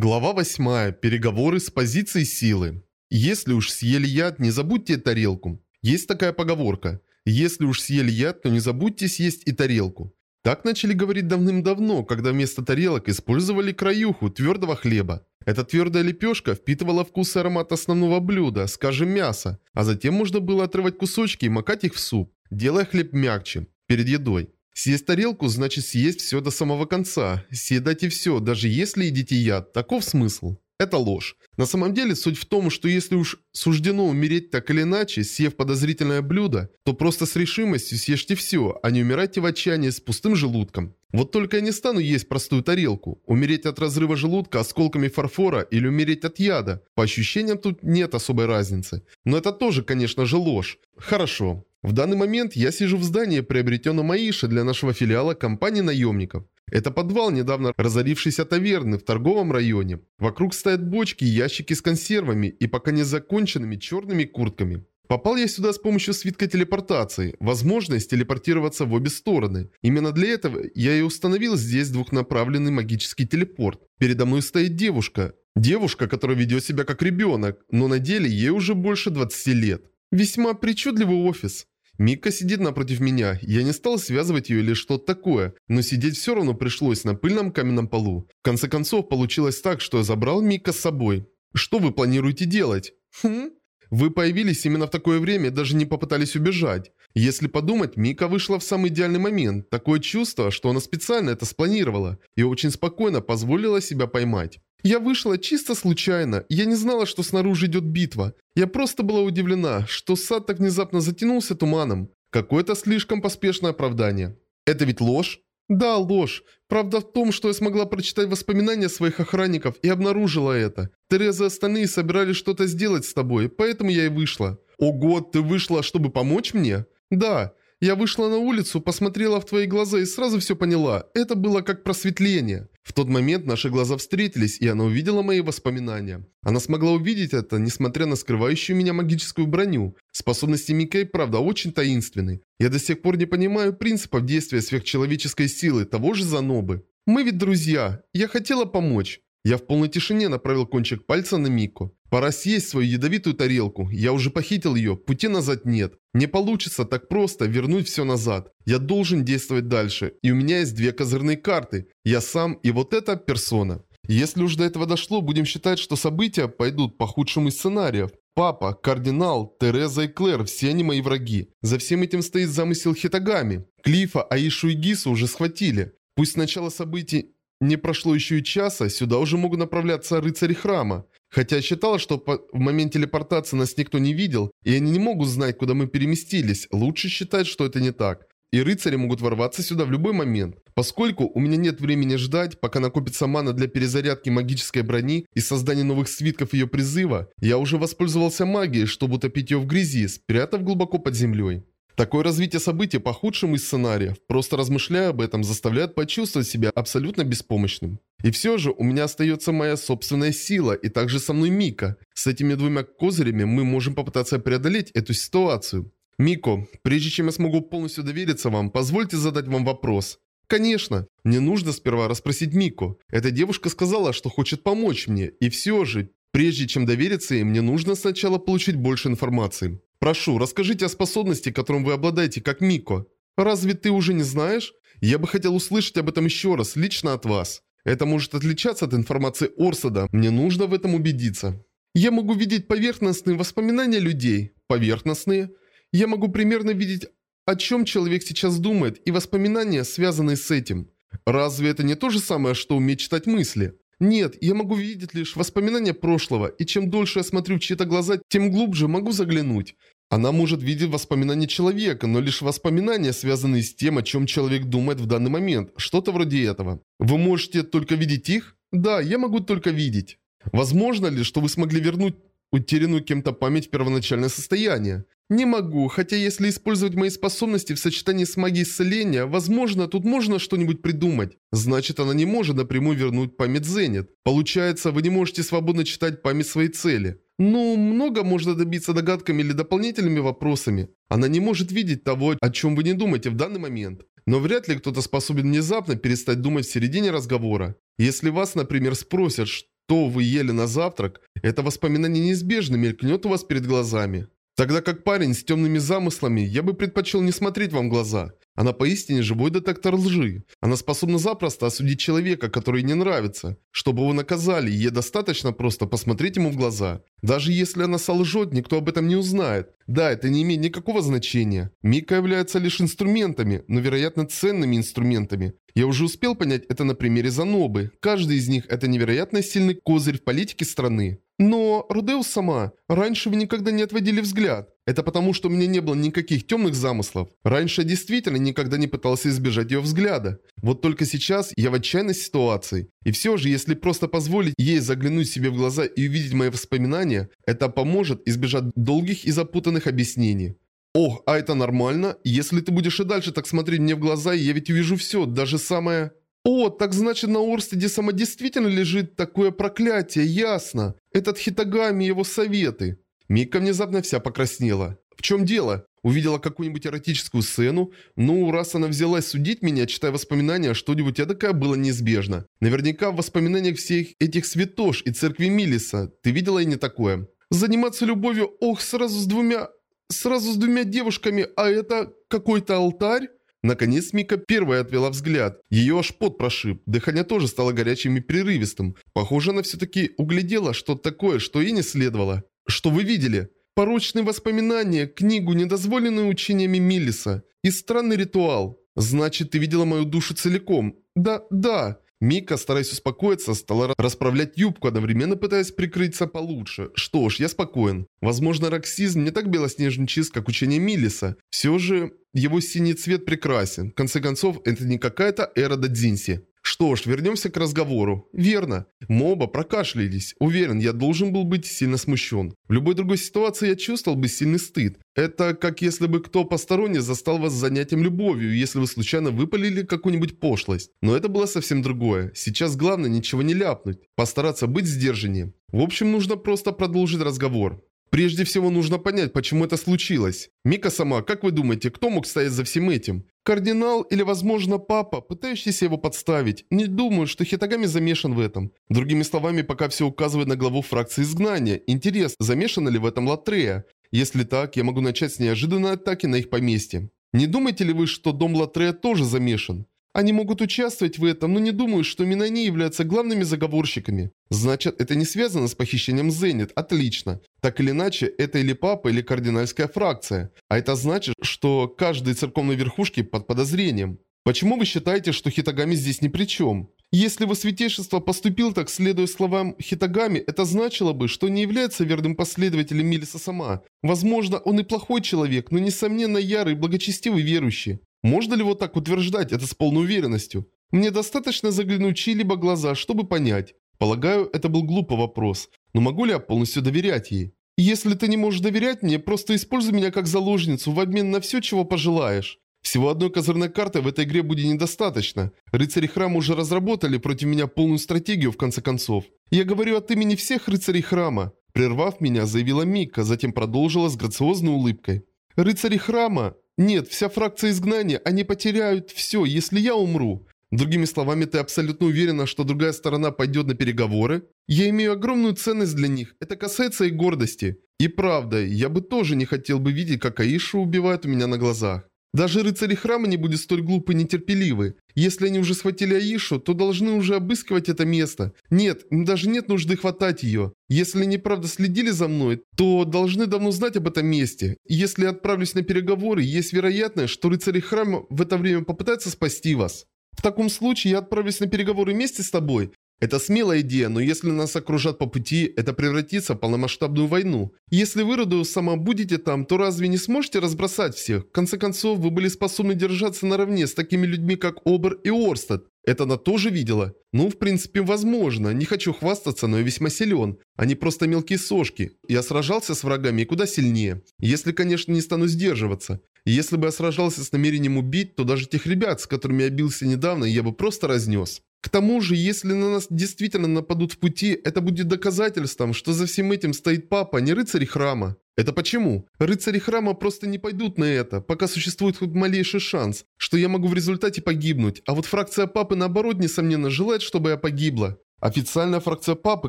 Глава 8. Переговоры с позиции силы. Если уж съели яд, не забудьте тарелку. Есть такая поговорка. Если уж съели яд, то не забудьте съесть и тарелку. Так начали говорить давным-давно, когда вместо тарелок использовали краюху твердого хлеба. Эта твердая лепешка впитывала вкус и аромат основного блюда, скажем мяса, а затем можно было отрывать кусочки и макать их в суп, делая хлеб мягче, перед едой. Съесть тарелку значит съесть все до самого конца. Съедайте все, даже если едите яд. Таков смысл. Это ложь. На самом деле суть в том, что если уж суждено умереть так или иначе, съев подозрительное блюдо, то просто с решимостью съешьте все, а не умирайте в отчаянии с пустым желудком. Вот только я не стану есть простую тарелку. Умереть от разрыва желудка осколками фарфора или умереть от яда. По ощущениям тут нет особой разницы. Но это тоже, конечно же, ложь. Хорошо. В данный момент я сижу в здании, приобретенном Маише для нашего филиала компании наемников. Это подвал недавно разорившейся таверны в торговом районе. Вокруг стоят бочки и ящики с консервами и пока не законченными черными куртками. Попал я сюда с помощью свитка телепортации, возможность телепортироваться в обе стороны. Именно для этого я и установил здесь двухнаправленный магический телепорт. Передо мной стоит девушка. Девушка, которая ведет себя как ребенок, но на деле ей уже больше 20 лет. Весьма причудливый офис. Мика сидит напротив меня, я не стал связывать ее или что-то такое, но сидеть все равно пришлось на пыльном каменном полу. В конце концов, получилось так, что я забрал Мика с собой. Что вы планируете делать? Хм? Вы появились именно в такое время даже не попытались убежать. Если подумать, Мика вышла в самый идеальный момент. Такое чувство, что она специально это спланировала и очень спокойно позволила себя поймать. Я вышла чисто случайно, я не знала, что снаружи идет битва. Я просто была удивлена, что сад так внезапно затянулся туманом. Какое-то слишком поспешное оправдание. Это ведь ложь? Да, ложь. Правда в том, что я смогла прочитать воспоминания своих охранников и обнаружила это. Тереза и остальные собирались что-то сделать с тобой, поэтому я и вышла. Ого, ты вышла, чтобы помочь мне? Да. Я вышла на улицу, посмотрела в твои глаза и сразу все поняла. Это было как просветление. В тот момент наши глаза встретились, и она увидела мои воспоминания. Она смогла увидеть это, несмотря на скрывающую меня магическую броню. Способности Микей, правда, очень таинственны. Я до сих пор не понимаю принципов действия сверхчеловеческой силы, того же Занобы. Мы ведь друзья. Я хотела помочь. Я в полной тишине направил кончик пальца на Мику. Пора съесть свою ядовитую тарелку. Я уже похитил ее, пути назад нет. Не получится так просто вернуть все назад. Я должен действовать дальше. И у меня есть две козырные карты. Я сам и вот эта персона. Если уж до этого дошло, будем считать, что события пойдут по худшему из сценариев. Папа, кардинал, Тереза и Клэр – все они мои враги. За всем этим стоит замысел Хитагами. Клифа, Аишу и Гису уже схватили. Пусть сначала событий не прошло еще и часа, сюда уже могут направляться рыцари храма. Хотя считал, что в момент телепортации нас никто не видел, и они не могут знать, куда мы переместились. Лучше считать, что это не так. И рыцари могут ворваться сюда в любой момент. Поскольку у меня нет времени ждать, пока накопится мана для перезарядки магической брони и создания новых свитков ее призыва, я уже воспользовался магией, чтобы утопить ее в грязи, спрятав глубоко под землей. Такое развитие событий по худшему из сценариев, просто размышляя об этом, заставляет почувствовать себя абсолютно беспомощным. И все же у меня остается моя собственная сила, и также со мной Мика. С этими двумя козырями мы можем попытаться преодолеть эту ситуацию. Мико, прежде чем я смогу полностью довериться вам, позвольте задать вам вопрос. Конечно, мне нужно сперва расспросить Мико. Эта девушка сказала, что хочет помочь мне, и все же, прежде чем довериться ей, мне нужно сначала получить больше информации. Прошу, расскажите о способности, которым вы обладаете, как Мико. Разве ты уже не знаешь? Я бы хотел услышать об этом еще раз, лично от вас. Это может отличаться от информации Орсада, мне нужно в этом убедиться. Я могу видеть поверхностные воспоминания людей. Поверхностные. Я могу примерно видеть, о чем человек сейчас думает, и воспоминания, связанные с этим. Разве это не то же самое, что уметь читать мысли? Нет, я могу видеть лишь воспоминания прошлого, и чем дольше я смотрю в чьи-то глаза, тем глубже могу заглянуть. Она может видеть воспоминания человека, но лишь воспоминания, связанные с тем, о чем человек думает в данный момент. Что-то вроде этого. Вы можете только видеть их? Да, я могу только видеть. Возможно ли, что вы смогли вернуть утерянную кем-то память в первоначальное состояние? Не могу, хотя если использовать мои способности в сочетании с магией исцеления, возможно, тут можно что-нибудь придумать. Значит, она не может напрямую вернуть память Зенит. Получается, вы не можете свободно читать память своей цели. Ну, много можно добиться догадками или дополнительными вопросами. Она не может видеть того, о чем вы не думаете в данный момент. Но вряд ли кто-то способен внезапно перестать думать в середине разговора. Если вас, например, спросят, что вы ели на завтрак, это воспоминание неизбежно мелькнет у вас перед глазами. Тогда как парень с темными замыслами, я бы предпочел не смотреть вам в глаза. Она поистине живой детектор лжи. Она способна запросто осудить человека, который не нравится. Чтобы его наказали, ей достаточно просто посмотреть ему в глаза. Даже если она солжет, никто об этом не узнает. Да, это не имеет никакого значения. Мика является лишь инструментами, но, вероятно, ценными инструментами. Я уже успел понять это на примере Занобы. Каждый из них – это невероятно сильный козырь в политике страны. Но, Рудеус сама, раньше вы никогда не отводили взгляд. Это потому, что у меня не было никаких темных замыслов. Раньше я действительно никогда не пытался избежать ее взгляда. Вот только сейчас я в отчаянной ситуации. И все же, если просто позволить ей заглянуть себе в глаза и увидеть мои воспоминания, это поможет избежать долгих и запутанных объяснений. Ох, а это нормально? Если ты будешь и дальше так смотреть мне в глаза, я ведь увижу все, даже самое... О, так значит на Орстеде сама действительно лежит такое проклятие, ясно. Этот Хитагами и его советы. Мика внезапно вся покраснела. В чем дело? Увидела какую-нибудь эротическую сцену? Ну, раз она взялась судить меня, читая воспоминания, что-нибудь эдакое было неизбежно. Наверняка в воспоминаниях всех этих святош и церкви Милиса. Ты видела и не такое? Заниматься любовью, ох, сразу с двумя... Сразу с двумя девушками, а это какой-то алтарь? Наконец Мика первая отвела взгляд. Ее аж пот прошиб. Дыхание тоже стало горячим и прерывистым. Похоже, она все-таки углядела что-то такое, что и не следовало. Что вы видели? Порочные воспоминания, книгу, недозволенную учениями Миллиса. И странный ритуал. Значит, ты видела мою душу целиком. Да, да. Мика, стараясь успокоиться, стала расправлять юбку, одновременно пытаясь прикрыться получше. Что ж, я спокоен. Возможно, роксизм не так белоснежен чист, как учение Миллиса. Все же, его синий цвет прекрасен. В конце концов, это не какая-то эра Дадзинси. Что ж, вернемся к разговору. Верно. Мы оба прокашлялись. Уверен, я должен был быть сильно смущен. В любой другой ситуации я чувствовал бы сильный стыд. Это как если бы кто посторонний застал вас занятием любовью, если вы случайно выпалили какую-нибудь пошлость. Но это было совсем другое. Сейчас главное ничего не ляпнуть. Постараться быть сдержаннее. В общем, нужно просто продолжить разговор. Прежде всего нужно понять, почему это случилось. Мика сама, как вы думаете, кто мог стоять за всем этим? Кардинал или, возможно, папа, пытающийся его подставить. Не думаю, что Хитагами замешан в этом. Другими словами, пока все указывает на главу фракции изгнания. Интерес, замешана ли в этом Латрея? Если так, я могу начать с неожиданной атаки на их поместье. Не думаете ли вы, что дом Латрея тоже замешан? Они могут участвовать в этом, но не думаю, что именно они являются главными заговорщиками. Значит, это не связано с похищением Зенит. Отлично. Так или иначе, это или папа, или кардинальская фракция. А это значит, что каждый церковной верхушки под подозрением. Почему вы считаете, что Хитагами здесь ни при чем? Если его святейшество поступил так, следуя словам Хитагами, это значило бы, что не является верным последователем Милиса сама. Возможно, он и плохой человек, но несомненно ярый, благочестивый верующий. Можно ли вот так утверждать это с полной уверенностью? Мне достаточно заглянуть чьи-либо глаза, чтобы понять. Полагаю, это был глупый вопрос. Но могу ли я полностью доверять ей? Если ты не можешь доверять мне, просто используй меня как заложницу в обмен на все, чего пожелаешь. Всего одной козырной карты в этой игре будет недостаточно. Рыцари храма уже разработали против меня полную стратегию в конце концов. Я говорю от имени всех рыцарей храма. Прервав меня, заявила Мика, затем продолжила с грациозной улыбкой. Рыцари храма нет, вся фракция изгнания, они потеряют все, если я умру. Другими словами, ты абсолютно уверена, что другая сторона пойдет на переговоры? Я имею огромную ценность для них, это касается их гордости. И правда, я бы тоже не хотел бы видеть, как Аишу убивают у меня на глазах. Даже рыцари храма не будут столь глупы и нетерпеливы. Если они уже схватили Аишу, то должны уже обыскивать это место. Нет, даже нет нужды хватать ее. Если они правда следили за мной, то должны давно знать об этом месте. Если я отправлюсь на переговоры, есть вероятность, что рыцари храма в это время попытаются спасти вас. В таком случае я отправлюсь на переговоры вместе с тобой. Это смелая идея, но если нас окружат по пути, это превратится в полномасштабную войну. Если вы, Родеус, сама будете там, то разве не сможете разбросать всех? В конце концов, вы были способны держаться наравне с такими людьми, как Обер и Орстад. Это она тоже видела? Ну, в принципе, возможно. Не хочу хвастаться, но я весьма силен. Они просто мелкие сошки. Я сражался с врагами куда сильнее. Если, конечно, не стану сдерживаться. Если бы я сражался с намерением убить, то даже тех ребят, с которыми я бился недавно, я бы просто разнес. К тому же, если на нас действительно нападут в пути, это будет доказательством, что за всем этим стоит папа, а не рыцари храма. Это почему? Рыцари храма просто не пойдут на это, пока существует хоть малейший шанс, что я могу в результате погибнуть, а вот фракция папы наоборот, несомненно, желает, чтобы я погибла. Официальная фракция папы,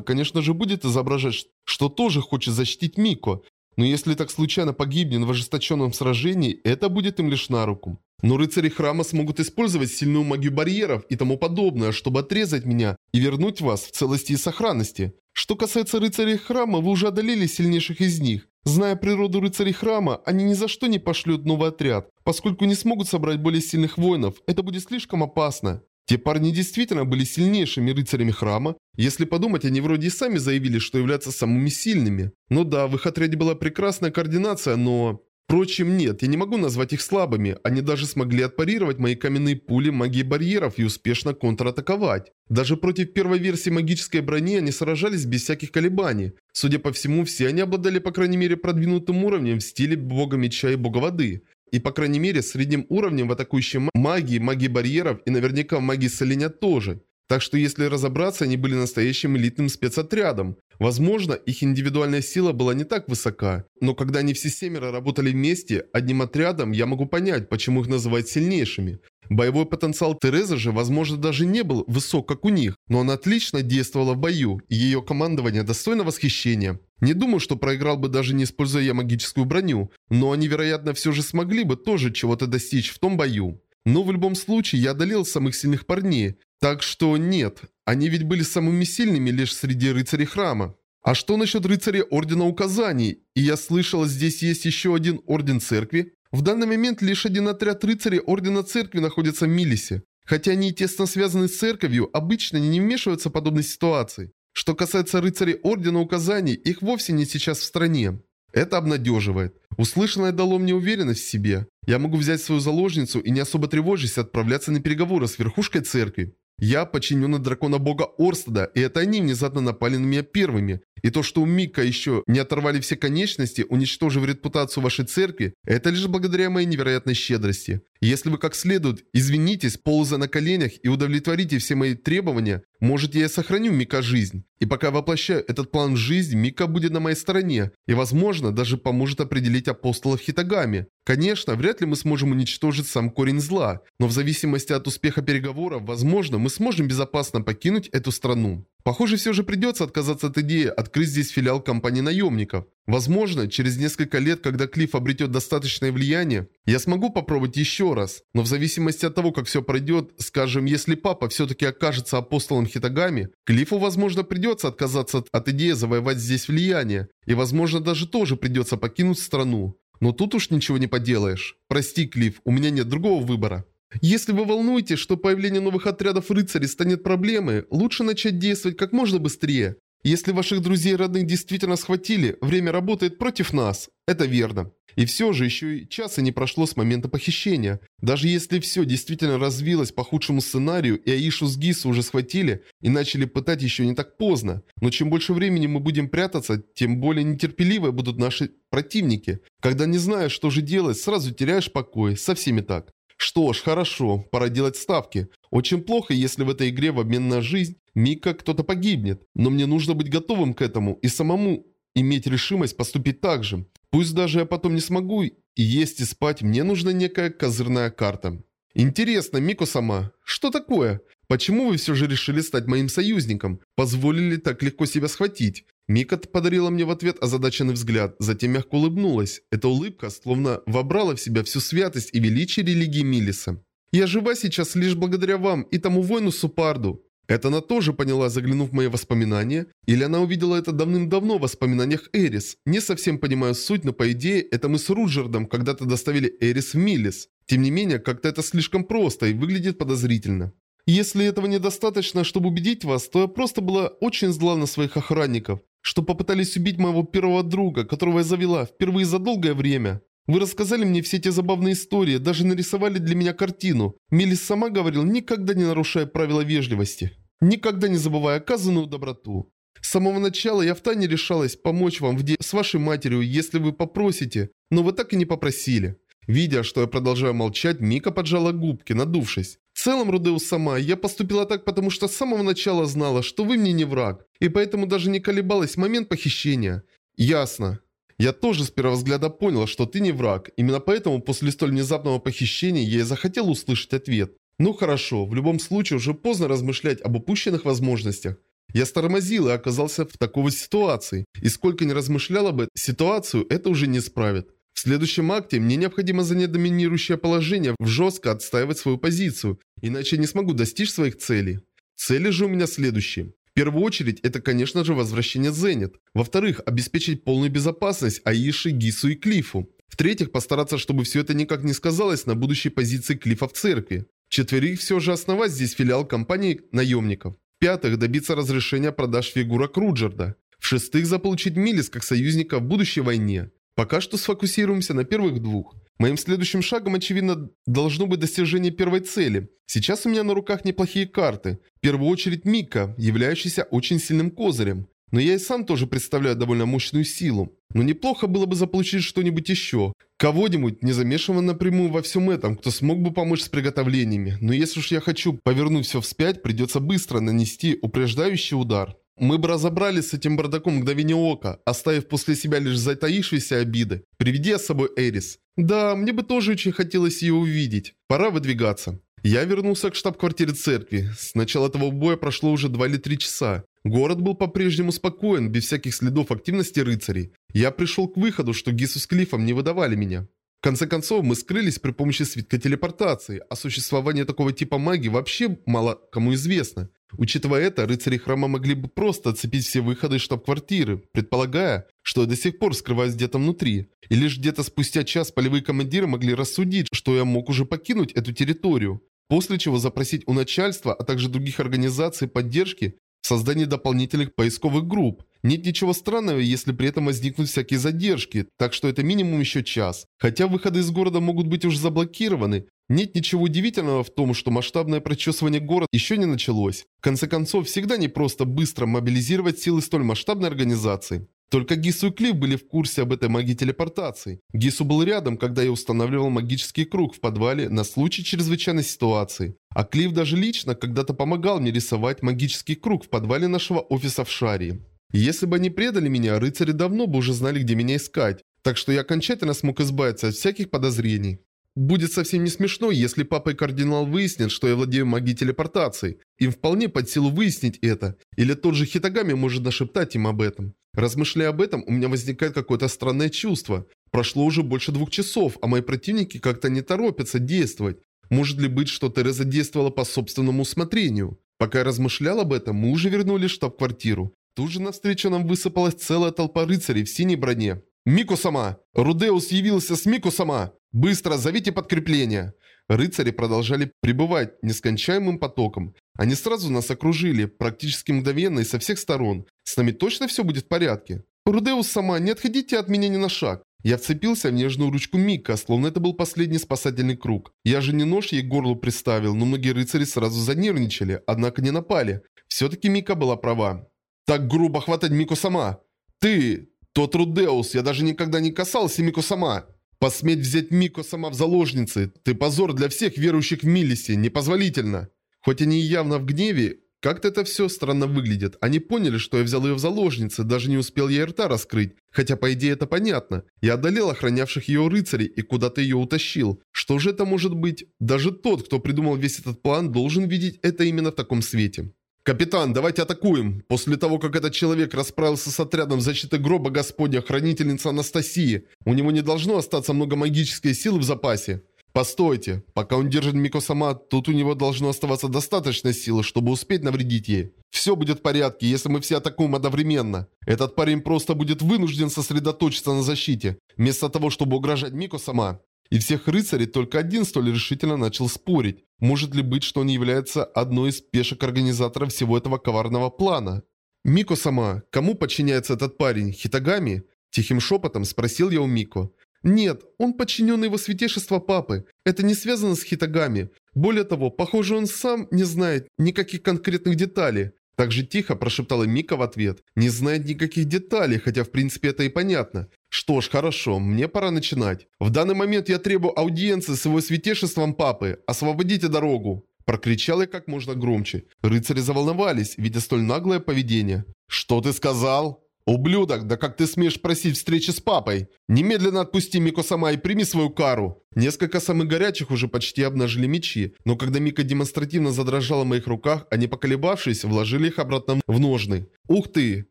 конечно же, будет изображать, что тоже хочет защитить Мико, но если так случайно погибнет в ожесточенном сражении, это будет им лишь на руку. Но рыцари храма смогут использовать сильную магию барьеров и тому подобное, чтобы отрезать меня и вернуть вас в целости и сохранности. Что касается рыцарей храма, вы уже одолели сильнейших из них. Зная природу рыцарей храма, они ни за что не пошлют новый отряд, поскольку не смогут собрать более сильных воинов, это будет слишком опасно. Те парни действительно были сильнейшими рыцарями храма. Если подумать, они вроде и сами заявили, что являются самыми сильными. Ну да, в их отряде была прекрасная координация, но... Впрочем, нет, я не могу назвать их слабыми. Они даже смогли отпарировать мои каменные пули магии барьеров и успешно контратаковать. Даже против первой версии магической брони они сражались без всяких колебаний. Судя по всему, все они обладали по крайней мере продвинутым уровнем в стиле бога меча и бога воды. И по крайней мере средним уровнем в атакующей магии, магии барьеров и наверняка в магии соленя тоже. Так что если разобраться, они были настоящим элитным спецотрядом. Возможно, их индивидуальная сила была не так высока, но когда они все семеро работали вместе, одним отрядом, я могу понять, почему их называют сильнейшими. Боевой потенциал Терезы же, возможно, даже не был высок, как у них, но она отлично действовала в бою, и ее командование достойно восхищения. Не думаю, что проиграл бы даже не используя я магическую броню, но они, вероятно, все же смогли бы тоже чего-то достичь в том бою. Но в любом случае я одолел самых сильных парней, так что нет, они ведь были самыми сильными лишь среди рыцарей храма. А что насчет рыцарей Ордена Указаний? И я слышал, здесь есть еще один Орден Церкви? В данный момент лишь один отряд рыцарей Ордена Церкви находится в Милисе. Хотя они тесно связаны с церковью, обычно они не вмешиваются в подобные ситуации. Что касается рыцарей Ордена Указаний, их вовсе не сейчас в стране. Это обнадеживает. Услышанное дало мне уверенность в себе. Я могу взять свою заложницу и не особо тревожись отправляться на переговоры с верхушкой церкви. Я подчиненный дракона бога Орстеда, и это они внезапно напали на меня первыми. И то, что у Мика еще не оторвали все конечности, уничтожив репутацию вашей церкви, это лишь благодаря моей невероятной щедрости. И если вы как следует извинитесь, ползая на коленях и удовлетворите все мои требования, может я сохраню Мика жизнь. И пока воплощаю этот план в жизнь, Мика будет на моей стороне и, возможно, даже поможет определить апостолов Хитагами. Конечно, вряд ли мы сможем уничтожить сам корень зла, но в зависимости от успеха переговоров, возможно, мы сможем безопасно покинуть эту страну. Похоже, все же придется отказаться от идеи открыть здесь филиал компании наемников. Возможно, через несколько лет, когда Клифф обретет достаточное влияние, я смогу попробовать еще раз. Но в зависимости от того, как все пройдет, скажем, если папа все-таки окажется апостолом Хитагами, Клиффу, возможно, придется отказаться от, от идеи завоевать здесь влияние. И, возможно, даже тоже придется покинуть страну. Но тут уж ничего не поделаешь. Прости, Клифф, у меня нет другого выбора. Если вы волнуетесь, что появление новых отрядов рыцарей станет проблемой, лучше начать действовать как можно быстрее. Если ваших друзей и родных действительно схватили, время работает против нас. Это верно. И все же еще и часа не прошло с момента похищения. Даже если все действительно развилось по худшему сценарию и Аишу с Гису уже схватили и начали пытать еще не так поздно. Но чем больше времени мы будем прятаться, тем более нетерпеливы будут наши противники. Когда не знаешь, что же делать, сразу теряешь покой. Со всеми так. Что ж, хорошо, пора делать ставки. Очень плохо, если в этой игре в обмен на жизнь Мика кто-то погибнет. Но мне нужно быть готовым к этому и самому иметь решимость поступить так же. Пусть даже я потом не смогу и есть и спать, мне нужна некая козырная карта. Интересно, Мико сама, что такое? Почему вы все же решили стать моим союзником? Позволили так легко себя схватить? Мика подарила мне в ответ озадаченный взгляд, затем мягко улыбнулась. Эта улыбка словно вобрала в себя всю святость и величие религии Милиса. «Я жива сейчас лишь благодаря вам и тому воину Супарду». Это она тоже поняла, заглянув в мои воспоминания? Или она увидела это давным-давно в воспоминаниях Эрис? Не совсем понимаю суть, но по идее, это мы с Руджердом когда-то доставили Эрис в Милис. Тем не менее, как-то это слишком просто и выглядит подозрительно. Если этого недостаточно, чтобы убедить вас, то я просто была очень зла на своих охранников что попытались убить моего первого друга, которого я завела впервые за долгое время. Вы рассказали мне все эти забавные истории, даже нарисовали для меня картину. Мелис сама говорил, никогда не нарушая правила вежливости. Никогда не забывая оказанную доброту. С самого начала я втайне решалась помочь вам в де... с вашей матерью, если вы попросите, но вы так и не попросили. Видя, что я продолжаю молчать, Мика поджала губки, надувшись. В целом, Рудеус сама, я поступила так, потому что с самого начала знала, что вы мне не враг, и поэтому даже не колебалась в момент похищения. Ясно. Я тоже с первого взгляда поняла, что ты не враг. Именно поэтому после столь внезапного похищения я и захотел услышать ответ. Ну хорошо, в любом случае уже поздно размышлять об упущенных возможностях. Я стормозил и оказался в такой ситуации. И сколько ни размышлял об этой ситуацию, это уже не исправит. В следующем акте мне необходимо занять доминирующее положение, жестко отстаивать свою позицию, иначе я не смогу достичь своих целей. Цели же у меня следующие. В первую очередь, это, конечно же, возвращение Зенит. Во-вторых, обеспечить полную безопасность Аиши, Гису и Клифу. В-третьих, постараться, чтобы все это никак не сказалось на будущей позиции Клифа в церкви. В-четверых, все же основать здесь филиал компании наемников. В-пятых, добиться разрешения продаж фигурок Руджерда. В-шестых, заполучить Милис как союзника в будущей войне. Пока что сфокусируемся на первых двух. Моим следующим шагом, очевидно, должно быть достижение первой цели. Сейчас у меня на руках неплохие карты. В первую очередь Мика, являющийся очень сильным козырем. Но я и сам тоже представляю довольно мощную силу. Но неплохо было бы заполучить что-нибудь еще. Кого-нибудь, не замешанного напрямую во всем этом, кто смог бы помочь с приготовлениями. Но если уж я хочу повернуть все вспять, придется быстро нанести упреждающий удар. Мы бы разобрались с этим бардаком мгновение ока, оставив после себя лишь затаившиеся обиды. Приведи с собой Эрис. Да, мне бы тоже очень хотелось ее увидеть. Пора выдвигаться. Я вернулся к штаб-квартире церкви. С начала этого боя прошло уже 2 или 3 часа. Город был по-прежнему спокоен, без всяких следов активности рыцарей. Я пришел к выходу, что Гису с Клиффом не выдавали меня. В конце концов, мы скрылись при помощи свитка телепортации. О существовании такого типа магии вообще мало кому известно. Учитывая это, рыцари храма могли бы просто отцепить все выходы из штаб-квартиры, предполагая, что я до сих пор скрываюсь где-то внутри. И лишь где-то спустя час полевые командиры могли рассудить, что я мог уже покинуть эту территорию. После чего запросить у начальства, а также других организаций поддержки в дополнительных поисковых групп. Нет ничего странного, если при этом возникнут всякие задержки, так что это минимум еще час. Хотя выходы из города могут быть уже заблокированы, нет ничего удивительного в том, что масштабное прочесывание города еще не началось. В конце концов, всегда не просто быстро мобилизировать силы столь масштабной организации. Только Гису и Клифф были в курсе об этой магии телепортации. Гису был рядом, когда я устанавливал магический круг в подвале на случай чрезвычайной ситуации. А Клифф даже лично когда-то помогал мне рисовать магический круг в подвале нашего офиса в Шарии. Если бы они предали меня, рыцари давно бы уже знали, где меня искать. Так что я окончательно смог избавиться от всяких подозрений. Будет совсем не смешно, если папа и кардинал выяснят, что я владею магией телепортации. Им вполне под силу выяснить это. Или тот же Хитагами может нашептать им об этом. Размышляя об этом, у меня возникает какое-то странное чувство. Прошло уже больше двух часов, а мои противники как-то не торопятся действовать. Может ли быть, что Тереза действовала по собственному усмотрению? Пока я размышлял об этом, мы уже вернулись в штаб-квартиру. Тут же навстречу нам высыпалась целая толпа рыцарей в синей броне. «Мику сама! Рудеус явился с Мику сама! Быстро зовите подкрепление!» Рыцари продолжали пребывать нескончаемым потоком. Они сразу нас окружили, практически мгновенно и со всех сторон. С нами точно все будет в порядке? Рудеус сама, не отходите от меня ни на шаг. Я вцепился в нежную ручку Мика, словно это был последний спасательный круг. Я же не нож ей к горлу приставил, но многие рыцари сразу занервничали, однако не напали. Все-таки Мика была права. «Так грубо хватать Мику сама!» «Ты! Тот Рудеус, я даже никогда не касался Мико сама. Посметь взять Мико сама в заложницы. Ты позор для всех верующих в Милисе, непозволительно. Хоть они и явно в гневе, как-то это все странно выглядит. Они поняли, что я взял ее в заложницы, даже не успел ей рта раскрыть. Хотя, по идее, это понятно. Я одолел охранявших ее рыцарей и куда-то ее утащил. Что же это может быть? Даже тот, кто придумал весь этот план, должен видеть это именно в таком свете. «Капитан, давайте атакуем!» После того, как этот человек расправился с отрядом защиты гроба Господня, хранительницы Анастасии, у него не должно остаться много магической силы в запасе. Постойте, пока он держит Мико-сама, тут у него должно оставаться достаточно силы, чтобы успеть навредить ей. Все будет в порядке, если мы все атакуем одновременно. Этот парень просто будет вынужден сосредоточиться на защите, вместо того, чтобы угрожать Мико-сама. И всех рыцарей только один столь решительно начал спорить. Может ли быть, что он является одной из пешек организаторов всего этого коварного плана? «Мико сама, кому подчиняется этот парень? Хитагами?» Тихим шепотом спросил я у Мико. «Нет, он подчиненный его святейшества папы. Это не связано с Хитагами. Более того, похоже, он сам не знает никаких конкретных деталей. Так же тихо прошептала Мика в ответ. Не знает никаких деталей, хотя в принципе это и понятно. Что ж, хорошо, мне пора начинать. В данный момент я требую аудиенции с его святейшеством папы. Освободите дорогу. Прокричал я как можно громче. Рыцари заволновались, видя столь наглое поведение. «Что ты сказал?» «Ублюдок, да как ты смеешь просить встречи с папой? Немедленно отпусти Мико сама и прими свою кару!» Несколько самых горячих уже почти обнажили мечи, но когда Мика демонстративно задрожала в моих руках, они, поколебавшись, вложили их обратно в ножны. «Ух ты!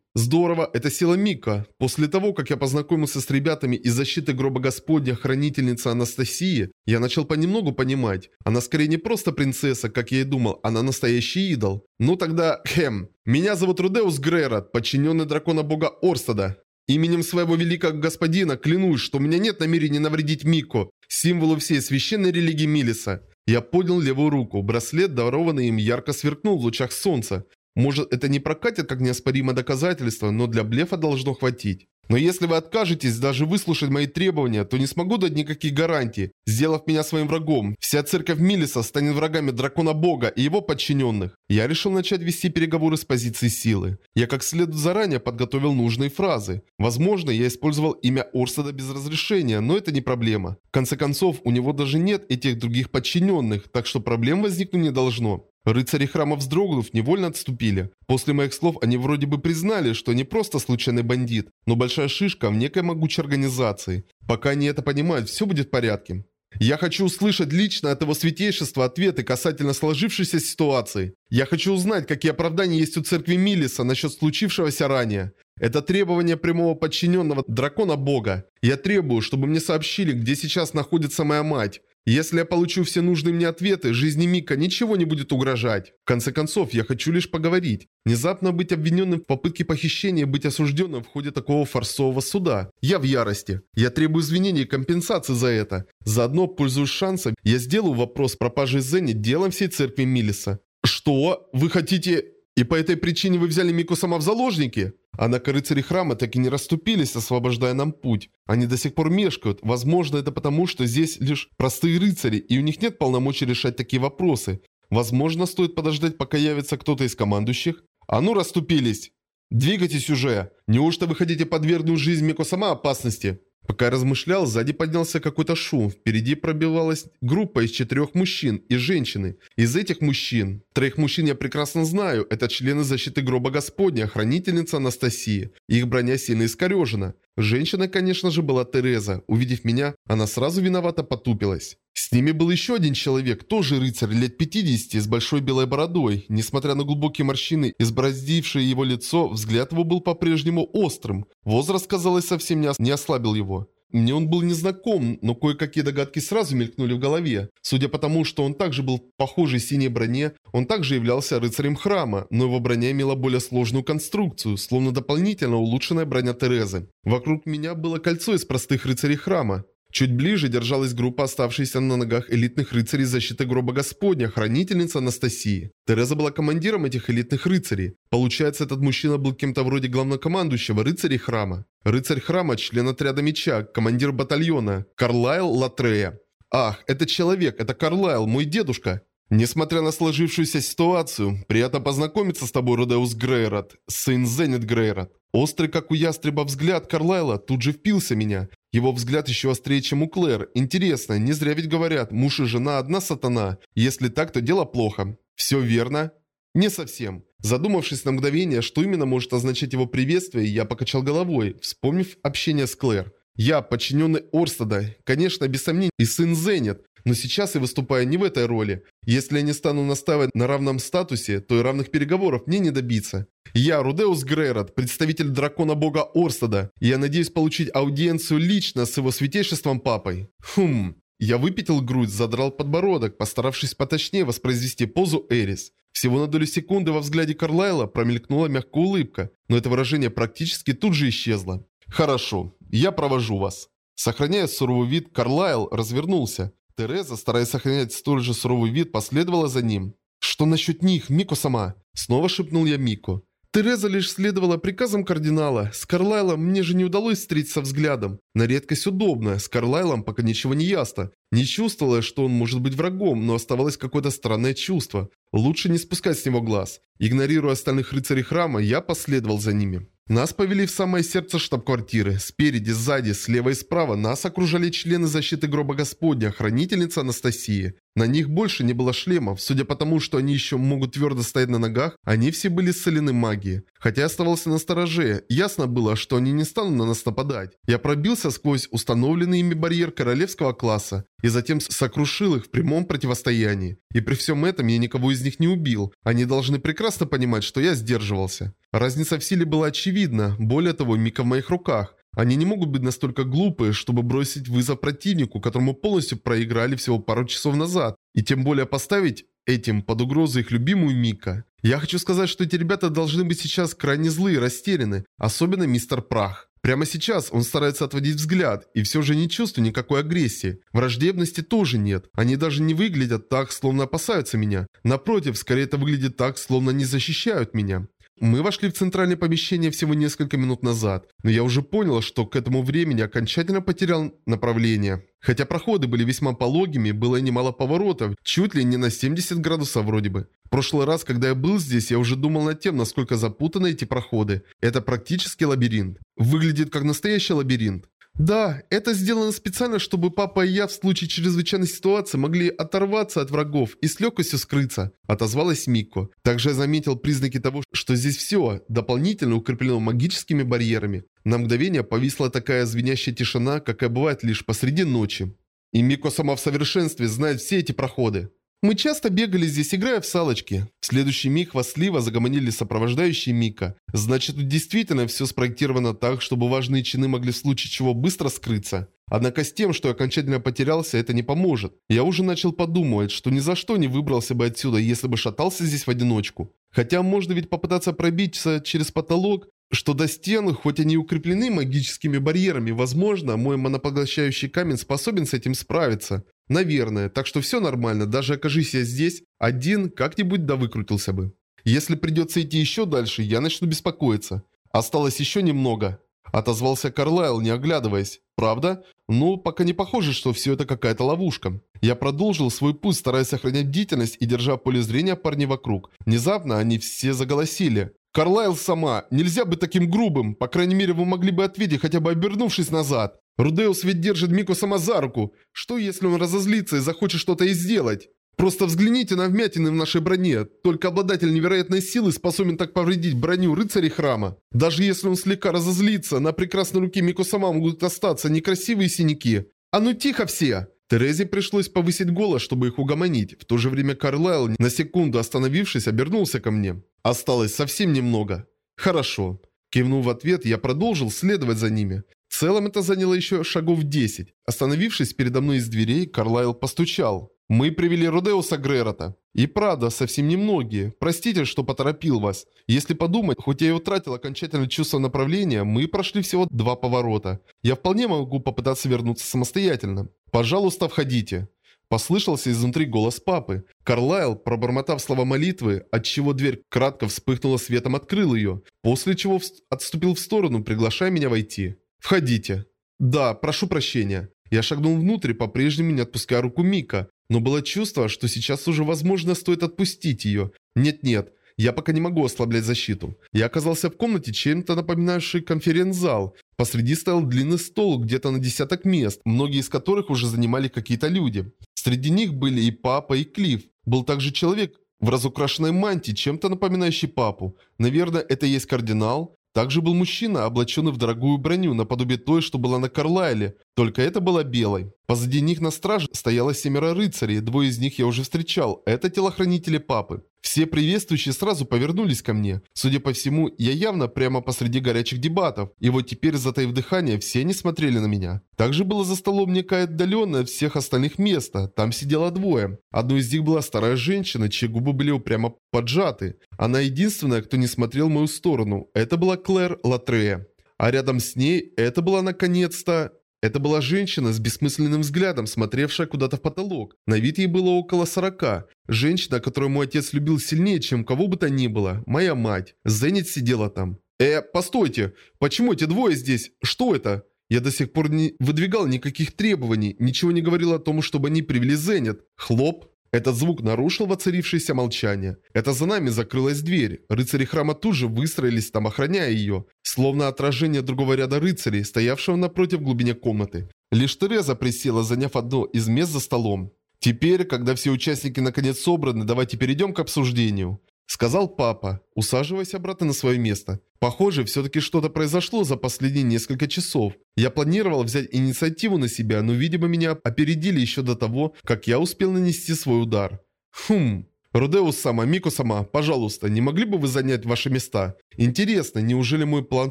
Здорово, это сила Мика. После того, как я познакомился с ребятами из защиты гроба Господня, хранительница Анастасии, я начал понемногу понимать. Она скорее не просто принцесса, как я и думал, она настоящий идол. Ну тогда, хем, меня зовут Рудеус Грейрот, подчиненный дракона бога Орстада. Именем своего великого господина клянусь, что у меня нет намерения навредить Мико, символу всей священной религии Милиса. Я поднял левую руку, браслет, дарованный им, ярко сверкнул в лучах солнца. Может, это не прокатит как неоспоримое доказательство, но для блефа должно хватить. Но если вы откажетесь даже выслушать мои требования, то не смогу дать никаких гарантий, сделав меня своим врагом. Вся церковь Милиса станет врагами дракона бога и его подчиненных. Я решил начать вести переговоры с позиции силы. Я как следует заранее подготовил нужные фразы. Возможно, я использовал имя Орсада без разрешения, но это не проблема. В конце концов, у него даже нет этих других подчиненных, так что проблем возникнуть не должно. Рыцари храма вздрогнув, невольно отступили. После моих слов они вроде бы признали, что не просто случайный бандит, но большая шишка в некой могучей организации. Пока они это понимают, все будет в порядке. Я хочу услышать лично от его святейшества ответы касательно сложившейся ситуации. Я хочу узнать, какие оправдания есть у церкви Милиса насчет случившегося ранее. Это требование прямого подчиненного дракона бога. Я требую, чтобы мне сообщили, где сейчас находится моя мать. Если я получу все нужные мне ответы, жизни Мика ничего не будет угрожать. В конце концов, я хочу лишь поговорить. Внезапно быть обвиненным в попытке похищения быть осужденным в ходе такого форсового суда. Я в ярости. Я требую извинений и компенсации за это. Заодно, пользуясь шансом, я сделаю вопрос пропажи Зенни делом всей церкви Милиса. Что? Вы хотите... И по этой причине вы взяли Мику сама в заложники? Однако рыцари храма так и не расступились, освобождая нам путь. Они до сих пор мешкают. Возможно, это потому, что здесь лишь простые рыцари, и у них нет полномочий решать такие вопросы. Возможно, стоит подождать, пока явится кто-то из командующих. А ну, расступились! Двигайтесь уже! Неужто вы хотите подвергнуть жизнь Мико сама опасности? Пока я размышлял, сзади поднялся какой-то шум. Впереди пробивалась группа из четырех мужчин и женщины. Из этих мужчин, троих мужчин я прекрасно знаю, это члены защиты гроба Господня, хранительница Анастасии. Их броня сильно искорежена. Женщина, конечно же, была Тереза. Увидев меня, она сразу виновато потупилась. С ними был еще один человек, тоже рыцарь, лет 50, с большой белой бородой. Несмотря на глубокие морщины, избороздившие его лицо, взгляд его был по-прежнему острым. Возраст, казалось, совсем не ослабил его. Мне он был незнаком, но кое-какие догадки сразу мелькнули в голове. Судя по тому, что он также был похожий синей броне, он также являлся рыцарем храма, но его броня имела более сложную конструкцию, словно дополнительно улучшенная броня Терезы. Вокруг меня было кольцо из простых рыцарей храма. Чуть ближе держалась группа оставшихся на ногах элитных рыцарей защиты гроба Господня, хранительница Анастасии. Тереза была командиром этих элитных рыцарей. Получается, этот мужчина был кем-то вроде главнокомандующего рыцарей храма. Рыцарь храма, член отряда меча, командир батальона, Карлайл Латрея. Ах, это человек, это Карлайл, мой дедушка. Несмотря на сложившуюся ситуацию, приятно познакомиться с тобой, Родеус Грейрот, сын Зенит Грейрот. Острый, как у ястреба, взгляд Карлайла тут же впился меня. Его взгляд еще острее, чем у Клэр. Интересно, не зря ведь говорят, муж и жена одна сатана. Если так, то дело плохо. Все верно? Не совсем. Задумавшись на мгновение, что именно может означать его приветствие, я покачал головой, вспомнив общение с Клэр. Я, подчиненный Орстада, конечно, без сомнений, и сын Зенит, но сейчас я выступаю не в этой роли. Если я не стану настаивать на равном статусе, то и равных переговоров мне не добиться. Я Рудеус Грейрот, представитель дракона бога Орстада, и я надеюсь получить аудиенцию лично с его святейшеством папой. Хм... Я выпятил грудь, задрал подбородок, постаравшись поточнее воспроизвести позу Эрис. Всего на долю секунды во взгляде Карлайла промелькнула мягкая улыбка, но это выражение практически тут же исчезло. «Хорошо, я провожу вас». Сохраняя суровый вид, Карлайл развернулся. Тереза, стараясь сохранять столь же суровый вид, последовала за ним. «Что насчет них, Мико сама?» Снова шепнул я Мико. Тереза лишь следовала приказам кардинала. С Карлайлом мне же не удалось встретиться взглядом. На редкость удобно, с Карлайлом пока ничего не ясно. Не чувствовала, что он может быть врагом, но оставалось какое-то странное чувство. Лучше не спускать с него глаз. Игнорируя остальных рыцарей храма, я последовал за ними. Нас повели в самое сердце штаб-квартиры. Спереди, сзади, слева и справа нас окружали члены защиты гроба Господня, хранительница Анастасии. На них больше не было шлемов. Судя по тому, что они еще могут твердо стоять на ногах, они все были исцелены магией. Хотя я оставался на стороже, ясно было, что они не станут на нас нападать. Я пробился сквозь установленный ими барьер королевского класса и затем сокрушил их в прямом противостоянии. И при всем этом я никого из них не убил. Они должны прекрасно понимать, что я сдерживался. Разница в силе была очевидна. Более того, Мика в моих руках. Они не могут быть настолько глупы, чтобы бросить вызов противнику, которому полностью проиграли всего пару часов назад, и тем более поставить этим под угрозу их любимую Мика. Я хочу сказать, что эти ребята должны быть сейчас крайне злые и растеряны, особенно мистер Прах. Прямо сейчас он старается отводить взгляд, и все же не чувствую никакой агрессии. Враждебности тоже нет. Они даже не выглядят так, словно опасаются меня. Напротив, скорее это выглядит так, словно не защищают меня. Мы вошли в центральное помещение всего несколько минут назад, но я уже понял, что к этому времени окончательно потерял направление. Хотя проходы были весьма пологими, было немало поворотов, чуть ли не на 70 градусов вроде бы. В прошлый раз, когда я был здесь, я уже думал над тем, насколько запутаны эти проходы. Это практически лабиринт. Выглядит как настоящий лабиринт. Да, это сделано специально, чтобы папа и я в случае чрезвычайной ситуации могли оторваться от врагов и с легкостью скрыться, отозвалась Мико. Также я заметил признаки того, что здесь все дополнительно укреплено магическими барьерами. На мгновение повисла такая звенящая тишина, какая бывает лишь посреди ночи. И Мико сама в совершенстве знает все эти проходы. Мы часто бегали здесь, играя в салочки. В следующий миг хвастливо загомонили сопровождающие Мика. Значит, тут действительно все спроектировано так, чтобы важные чины могли в случае чего быстро скрыться. Однако с тем, что я окончательно потерялся, это не поможет. Я уже начал подумывать, что ни за что не выбрался бы отсюда, если бы шатался здесь в одиночку. Хотя можно ведь попытаться пробиться через потолок, что до стен, хоть они укреплены магическими барьерами, возможно, мой монопоглощающий камень способен с этим справиться. Наверное, так что все нормально, даже окажись я здесь, один как-нибудь да выкрутился бы. Если придется идти еще дальше, я начну беспокоиться. Осталось еще немного. Отозвался Карлайл, не оглядываясь. Правда? Ну, пока не похоже, что все это какая-то ловушка. Я продолжил свой путь, стараясь сохранять бдительность и держа поле зрения парней вокруг. Внезапно они все заголосили. «Карлайл сама! Нельзя быть таким грубым! По крайней мере, вы могли бы ответить, хотя бы обернувшись назад!» Рудеус ведь держит Мику сама за руку. Что если он разозлится и захочет что-то и сделать? Просто взгляните на вмятины в нашей броне. Только обладатель невероятной силы способен так повредить броню рыцарей храма. Даже если он слегка разозлится, на прекрасной руке Мико сама могут остаться некрасивые синяки. А ну тихо все! Терезе пришлось повысить голос, чтобы их угомонить. В то же время Карлайл, на секунду остановившись, обернулся ко мне. Осталось совсем немного. Хорошо. Кивнув в ответ, я продолжил следовать за ними. В целом это заняло еще шагов 10. Остановившись передо мной из дверей, Карлайл постучал. «Мы привели Родеуса Грерота. И правда, совсем немногие. Простите, что поторопил вас. Если подумать, хоть я и утратил окончательное чувство направления, мы прошли всего два поворота. Я вполне могу попытаться вернуться самостоятельно. Пожалуйста, входите». Послышался изнутри голос папы. Карлайл, пробормотав слова молитвы, отчего дверь кратко вспыхнула светом, открыл ее, после чего отступил в сторону, приглашая меня войти. «Входите». «Да, прошу прощения». Я шагнул внутрь, по-прежнему не отпуская руку Мика, но было чувство, что сейчас уже возможно стоит отпустить ее. Нет-нет, я пока не могу ослаблять защиту. Я оказался в комнате, чем-то напоминающей конференц-зал. Посреди стоял длинный стол, где-то на десяток мест, многие из которых уже занимали какие-то люди. Среди них были и папа, и Клифф. Был также человек в разукрашенной мантии, чем-то напоминающий папу. Наверное, это и есть кардинал. Также был мужчина, облаченный в дорогую броню, наподобие той, что была на Карлайле, только это была белой. Позади них на страже стояло семеро рыцарей, двое из них я уже встречал, это телохранители папы. Все приветствующие сразу повернулись ко мне. Судя по всему, я явно прямо посреди горячих дебатов, и вот теперь, затаив дыхание, все они смотрели на меня. Также было за столом некое отдаленное от всех остальных место, там сидело двое. Одно из них была старая женщина, чьи губы были упрямо поджаты. Она единственная, кто не смотрел в мою сторону. Это была Клэр Латрея. А рядом с ней это была наконец-то это была женщина с бессмысленным взглядом, смотревшая куда-то в потолок. На вид ей было около сорока. Женщина, которую мой отец любил сильнее, чем кого бы то ни было. Моя мать. Зенит сидела там. «Э, постойте! Почему эти двое здесь? Что это?» Я до сих пор не выдвигал никаких требований, ничего не говорил о том, чтобы они привели Зенит. Хлоп. Этот звук нарушил воцарившееся молчание. Это за нами закрылась дверь. Рыцари храма тут же выстроились там, охраняя ее. Словно отражение другого ряда рыцарей, стоявшего напротив в глубине комнаты. Лишь Тереза присела, заняв одно из мест за столом. Теперь, когда все участники наконец собраны, давайте перейдем к обсуждению. Сказал папа, усаживаясь обратно на свое место. Похоже, все-таки что-то произошло за последние несколько часов. Я планировал взять инициативу на себя, но, видимо, меня опередили еще до того, как я успел нанести свой удар. Хм. Рудеус-сама, Мико-сама, пожалуйста, не могли бы вы занять ваши места? Интересно, неужели мой план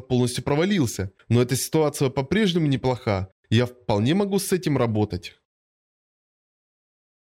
полностью провалился? Но эта ситуация по-прежнему неплоха. Я вполне могу с этим работать.